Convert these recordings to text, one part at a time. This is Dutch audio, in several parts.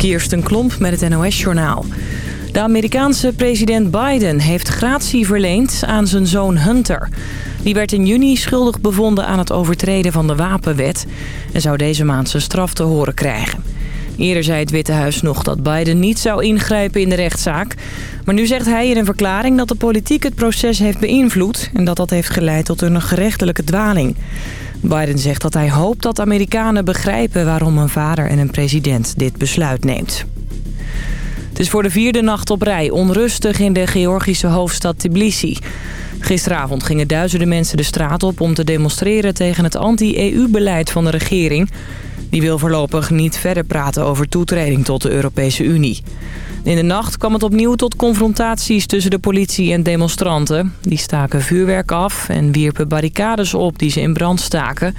Kirsten Klomp met het NOS-journaal. De Amerikaanse president Biden heeft gratie verleend aan zijn zoon Hunter. Die werd in juni schuldig bevonden aan het overtreden van de wapenwet... en zou deze maand zijn straf te horen krijgen. Eerder zei het Witte Huis nog dat Biden niet zou ingrijpen in de rechtszaak. Maar nu zegt hij in een verklaring dat de politiek het proces heeft beïnvloed... en dat dat heeft geleid tot een gerechtelijke dwaling. Biden zegt dat hij hoopt dat Amerikanen begrijpen waarom een vader en een president dit besluit neemt. Het is voor de vierde nacht op rij onrustig in de Georgische hoofdstad Tbilisi. Gisteravond gingen duizenden mensen de straat op om te demonstreren tegen het anti-EU-beleid van de regering. Die wil voorlopig niet verder praten over toetreding tot de Europese Unie. In de nacht kwam het opnieuw tot confrontaties tussen de politie en demonstranten. Die staken vuurwerk af en wierpen barricades op die ze in brand staken.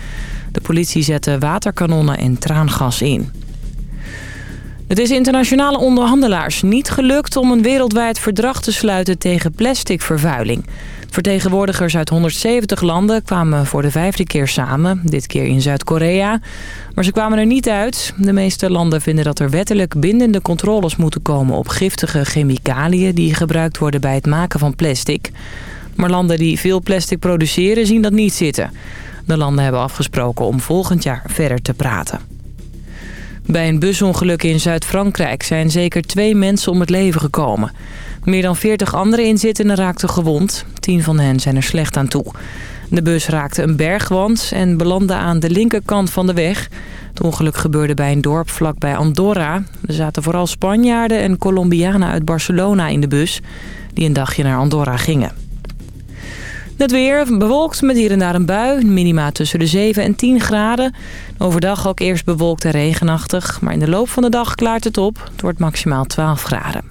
De politie zette waterkanonnen en traangas in. Het is internationale onderhandelaars niet gelukt om een wereldwijd verdrag te sluiten tegen plasticvervuiling. Vertegenwoordigers uit 170 landen kwamen voor de vijfde keer samen, dit keer in Zuid-Korea. Maar ze kwamen er niet uit. De meeste landen vinden dat er wettelijk bindende controles moeten komen op giftige chemicaliën die gebruikt worden bij het maken van plastic. Maar landen die veel plastic produceren zien dat niet zitten. De landen hebben afgesproken om volgend jaar verder te praten. Bij een busongeluk in Zuid-Frankrijk zijn zeker twee mensen om het leven gekomen. Meer dan 40 andere inzittenden raakten gewond. Tien van hen zijn er slecht aan toe. De bus raakte een bergwand en belandde aan de linkerkant van de weg. Het ongeluk gebeurde bij een dorp vlakbij Andorra. Er zaten vooral Spanjaarden en Colombianen uit Barcelona in de bus... die een dagje naar Andorra gingen. Het weer bewolkt met hier en daar een bui. Minima tussen de 7 en 10 graden. Overdag ook eerst bewolkt en regenachtig. Maar in de loop van de dag klaart het op. Het wordt maximaal 12 graden.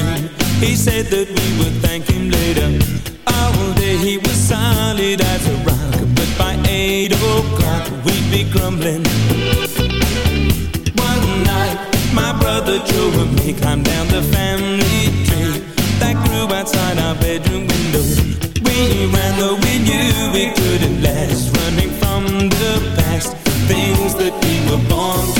time He said that we would thank him later. All day he was solid as a rock. But by eight o'clock we'd be grumbling. One night my brother Joe and me climbed down the family tree That grew outside our bedroom window. We ran though we knew it couldn't last Running from the past Things that we were born to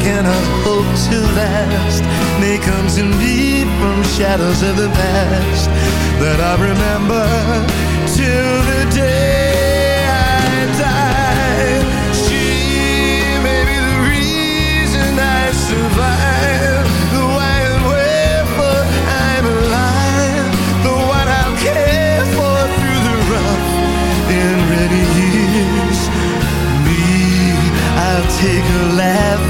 cannot hope to last may comes to me from shadows of the past that I remember till the day I die. She may be the reason I survive, the why and wherefore I'm alive, the what I'll care for through the rough and ready years. Me, I'll take a laugh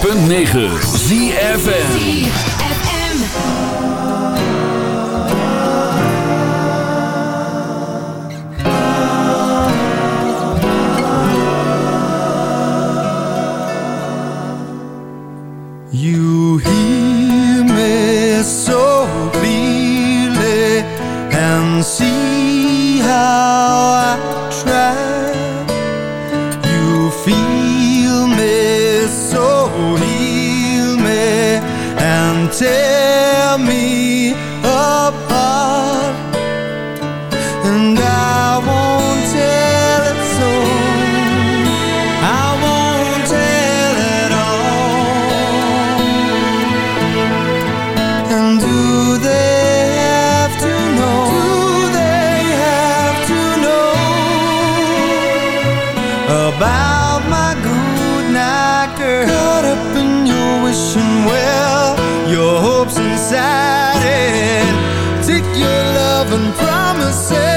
.9 I said.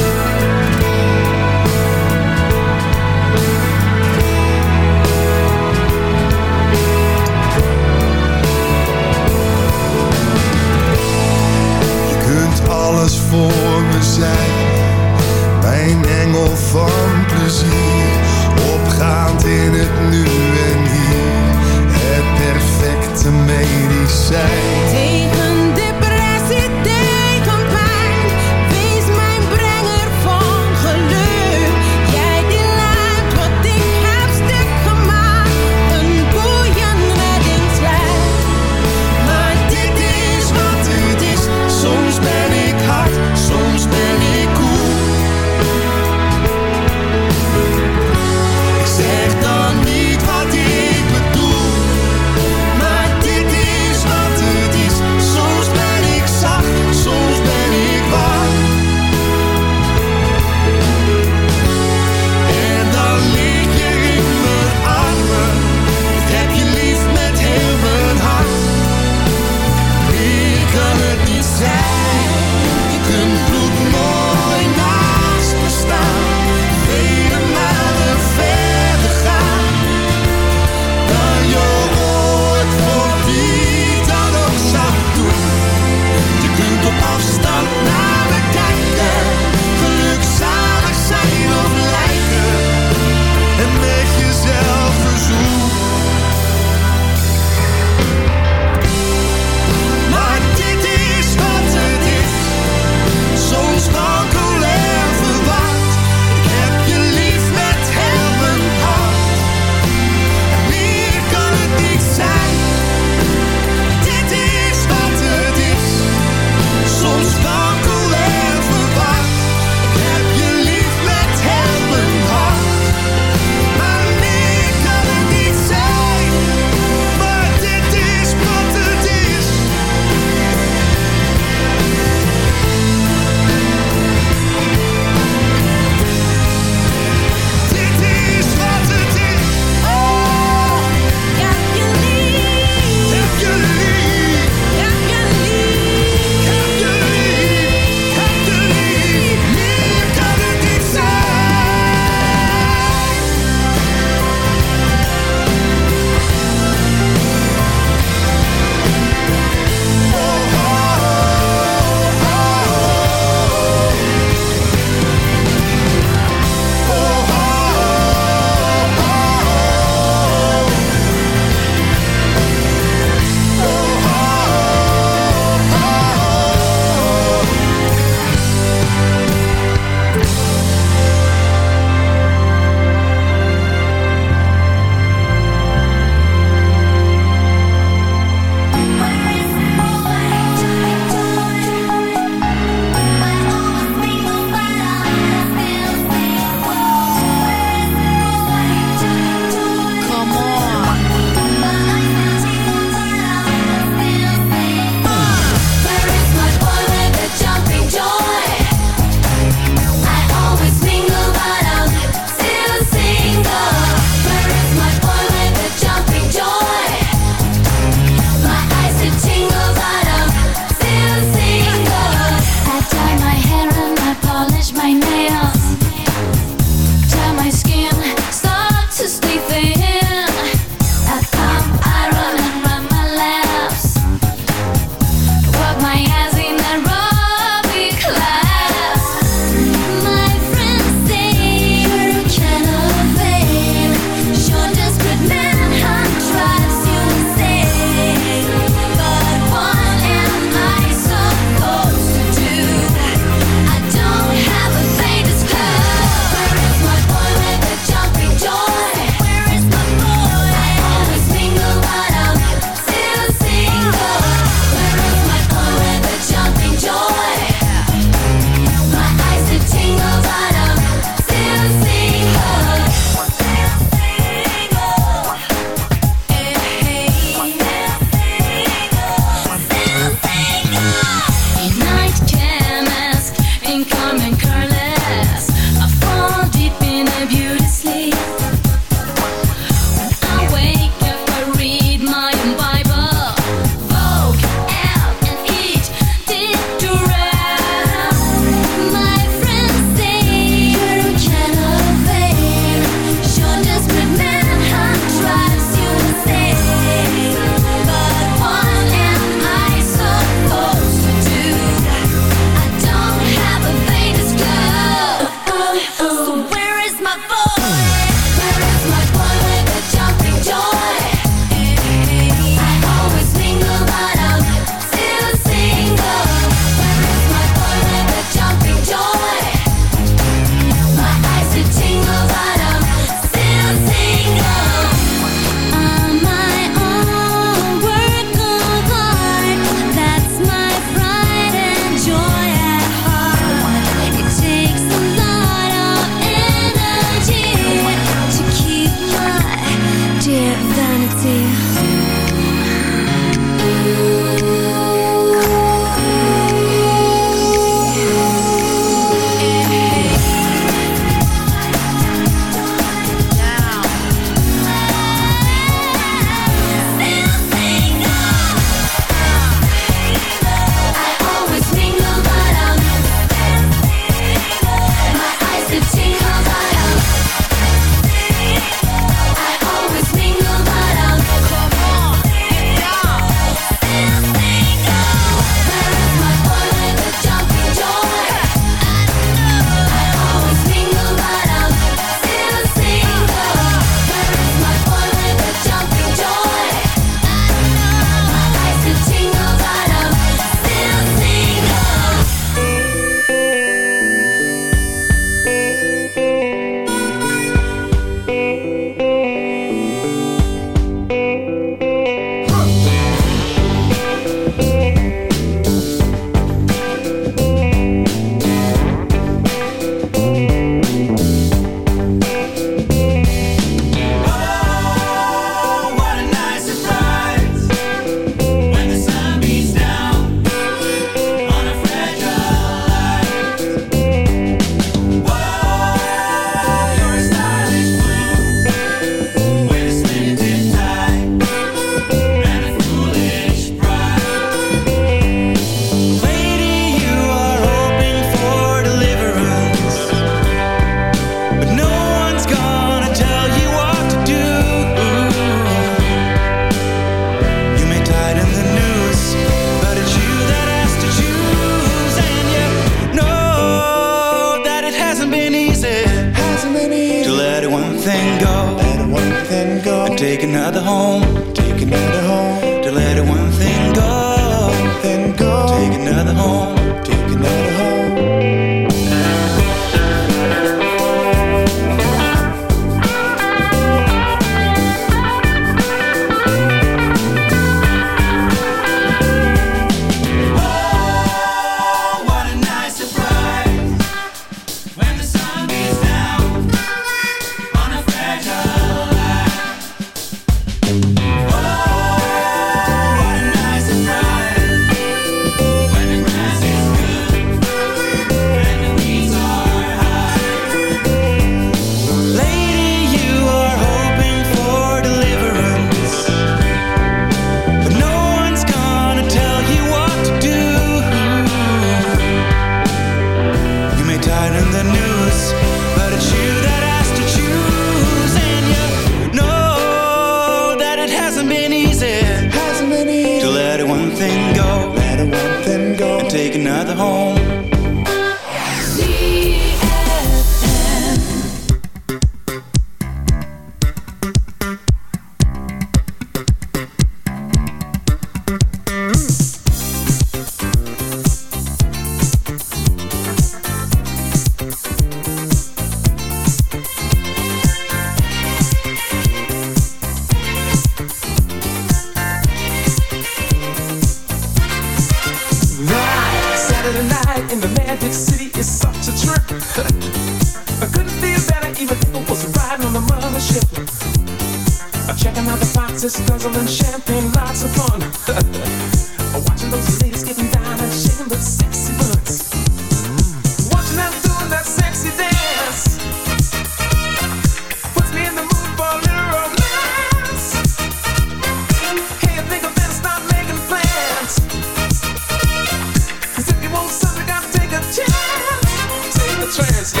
trans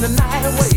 the night away.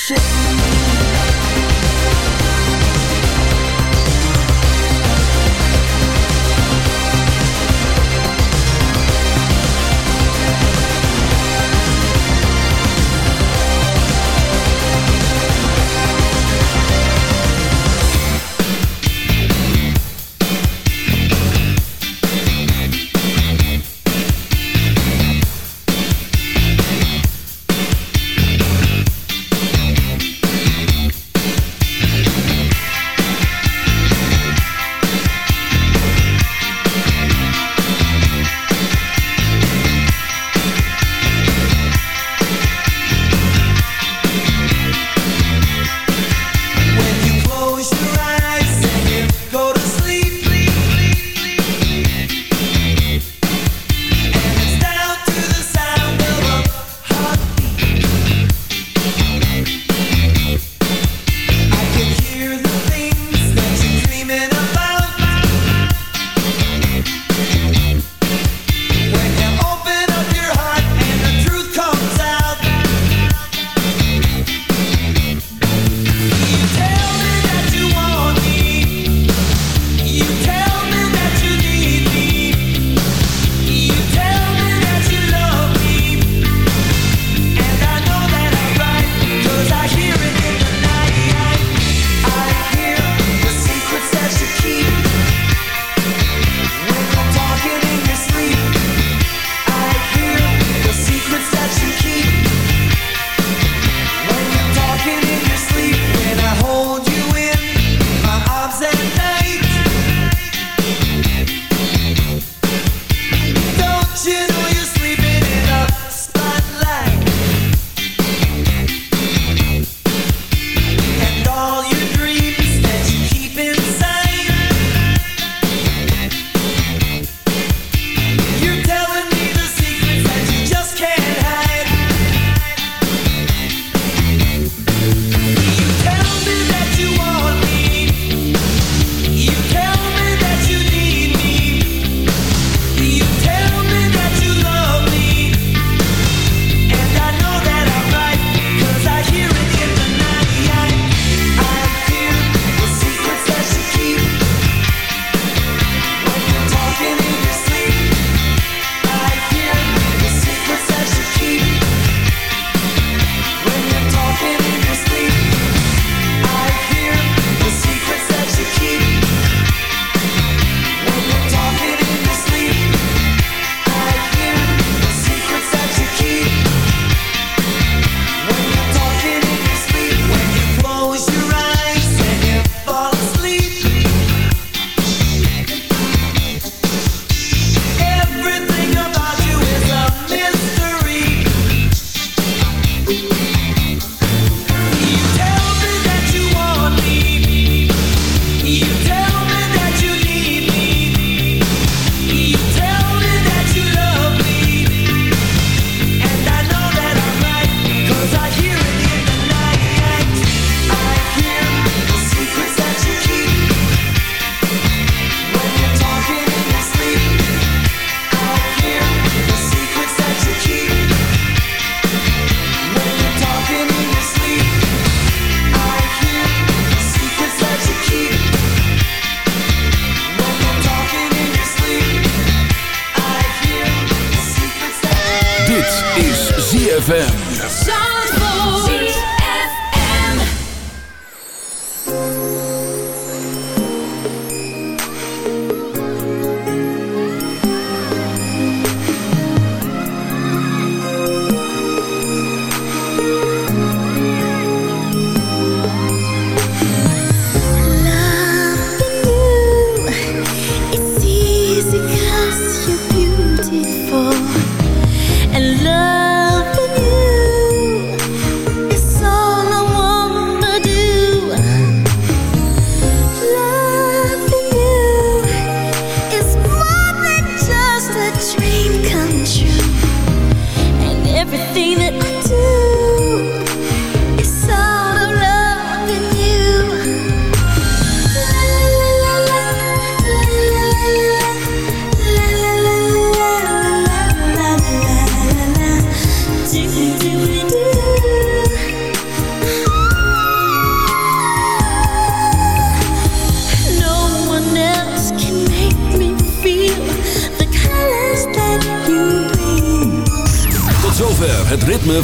shit.